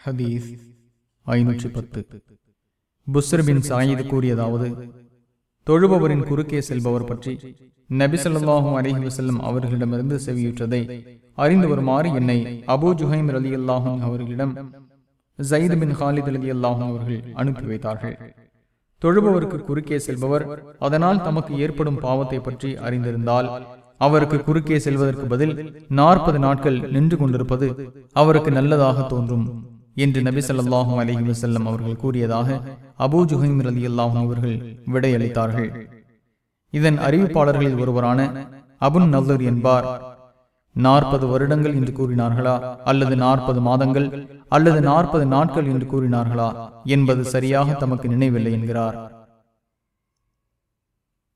ஹதீஸ் ஐநூற்றி பத்து. புஸ்ரபின் சாயிது கூறியதாவது தொழுபவரின் குறுக்கே செல்பவர் பற்றி நபிசல்லாஹும் அலிஹி வசல்லம் அவர்களிடமிருந்து செவியுற்றதை அறிந்து வருமாறு என்னை அபூ ஜுஹைம் அலி அல்லாஹும் அவர்களிடம் ஜயித் பின் ஹாலித் அலி அல்லாஹும் அவர்கள் அனுப்பி வைத்தார்கள். தொழுபவருக்கு குறுக்கே செல்பவர் அதனால் தமக்கு ஏற்படும் பாவத்தை பற்றி அறிந்திருந்தால் அவருக்கு குறுக்கே செல்வதற்கு பதில் நாற்பது நாட்கள் நின்று கொண்டிருப்பது அவருக்கு நல்லதாக தோன்றும். என்று நபி சொல்லாஹும் அலஹி வசல்லம் அவர்கள் கூறியதாக அபூ ஜுஹைம் ரலி அல்லாஹும் அவர்கள் விடையளித்தார்கள். இதன் அறிவிப்பாளர்களில் ஒருவரான அபுன் நல்லூர் என்பார். நாற்பது வருடங்கள் என்று கூறினார்களா? அல்லது நாற்பது மாதங்கள்? அல்லது நாற்பது நாட்கள் என்று கூறினார்களா? என்பது சரியாக தமக்கு நினைவில்லை என்கிறார்.